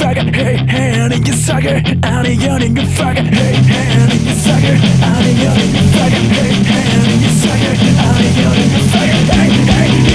faggot, hey, hand in you sucker, 아니면 in You faggot, hey, honey, you your sucker, 아니면 in your faggot, hey, honey, you your sucker, 아니면 you fucker, faggot, hey.